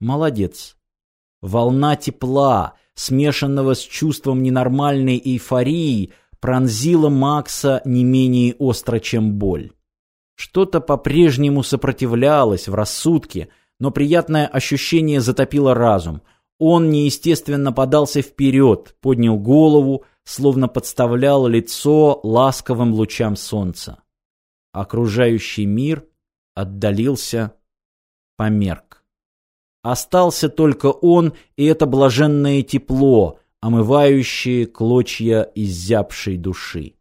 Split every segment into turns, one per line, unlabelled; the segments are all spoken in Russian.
Молодец. Волна тепла, смешанного с чувством ненормальной эйфории, пронзила Макса не менее остро, чем боль. Что-то по-прежнему сопротивлялось в рассудке, но приятное ощущение затопило разум. Он неестественно подался вперед, поднял голову, словно подставлял лицо ласковым лучам солнца. Окружающий мир отдалился, померк. Остался только он и это блаженное тепло, омывающее клочья изябшей души.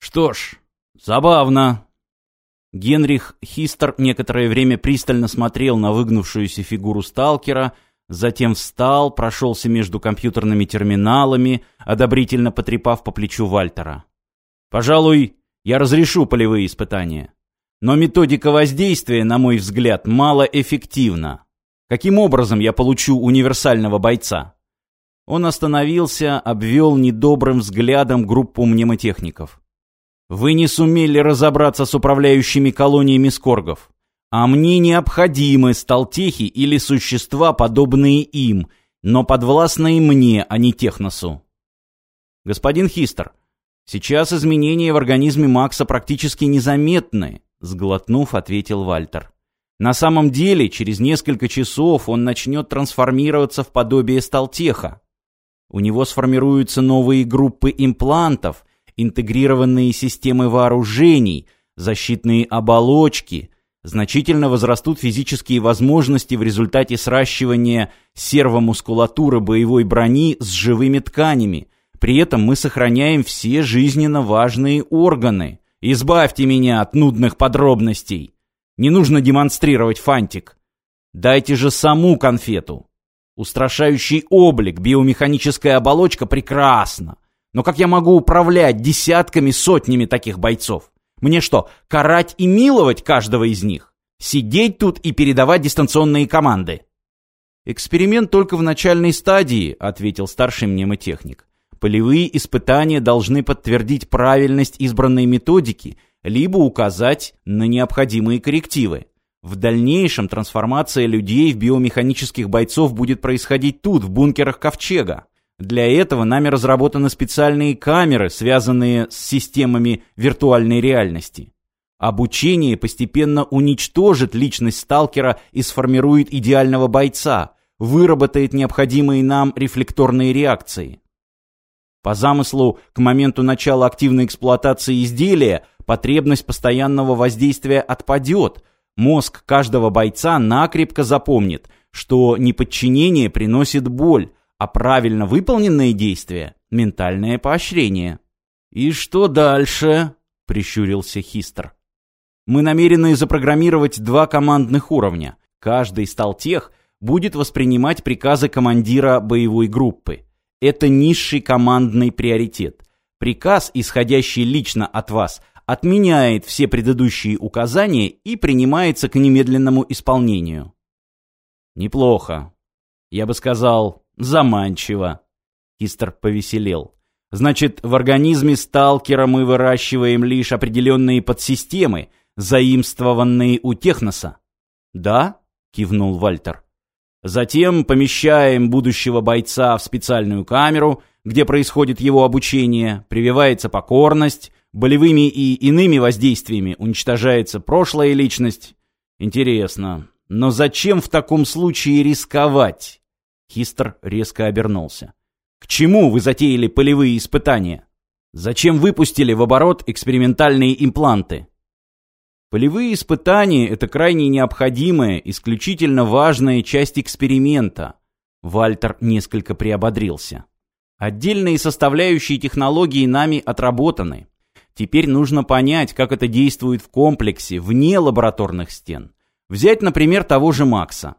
Что ж, забавно. Генрих Хистер некоторое время пристально смотрел на выгнувшуюся фигуру сталкера, затем встал, прошелся между компьютерными терминалами, одобрительно потрепав по плечу Вальтера. «Пожалуй, я разрешу полевые испытания. Но методика воздействия, на мой взгляд, малоэффективна. Каким образом я получу универсального бойца? Он остановился, обвел недобрым взглядом группу мнемотехников. Вы не сумели разобраться с управляющими колониями скоргов. А мне необходимы сталтехи или существа, подобные им, но подвластные мне, а не техносу. Господин Хистер, сейчас изменения в организме Макса практически незаметны, Сглотнув, ответил Вальтер. На самом деле, через несколько часов он начнет трансформироваться в подобие сталтеха. У него сформируются новые группы имплантов, интегрированные системы вооружений, защитные оболочки, значительно возрастут физические возможности в результате сращивания сервомускулатуры боевой брони с живыми тканями. При этом мы сохраняем все жизненно важные органы. Избавьте меня от нудных подробностей. Не нужно демонстрировать фантик. Дайте же саму конфету. Устрашающий облик, биомеханическая оболочка прекрасна. Но как я могу управлять десятками, сотнями таких бойцов? Мне что, карать и миловать каждого из них? Сидеть тут и передавать дистанционные команды? Эксперимент только в начальной стадии, ответил старший мнемотехник. Полевые испытания должны подтвердить правильность избранной методики, либо указать на необходимые коррективы. В дальнейшем трансформация людей в биомеханических бойцов будет происходить тут, в бункерах Ковчега. Для этого нами разработаны специальные камеры, связанные с системами виртуальной реальности. Обучение постепенно уничтожит личность сталкера и сформирует идеального бойца, выработает необходимые нам рефлекторные реакции. По замыслу, к моменту начала активной эксплуатации изделия, потребность постоянного воздействия отпадет. Мозг каждого бойца накрепко запомнит, что неподчинение приносит боль, а правильно выполненные действия – ментальное поощрение. «И что дальше?» – прищурился Хистер. «Мы намерены запрограммировать два командных уровня. Каждый сталтех будет воспринимать приказы командира боевой группы. Это низший командный приоритет. Приказ, исходящий лично от вас, отменяет все предыдущие указания и принимается к немедленному исполнению. Неплохо. Я бы сказал, заманчиво. Кистер повеселел. Значит, в организме сталкера мы выращиваем лишь определенные подсистемы, заимствованные у техноса. Да? Кивнул Вальтер. Затем помещаем будущего бойца в специальную камеру, где происходит его обучение, прививается покорность, болевыми и иными воздействиями уничтожается прошлая личность. Интересно, но зачем в таком случае рисковать? Хистер резко обернулся. К чему вы затеяли полевые испытания? Зачем выпустили в оборот экспериментальные импланты? Полевые испытания – это крайне необходимая, исключительно важная часть эксперимента. Вальтер несколько приободрился. Отдельные составляющие технологии нами отработаны. Теперь нужно понять, как это действует в комплексе, вне лабораторных стен. Взять, например, того же Макса.